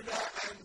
إلى أن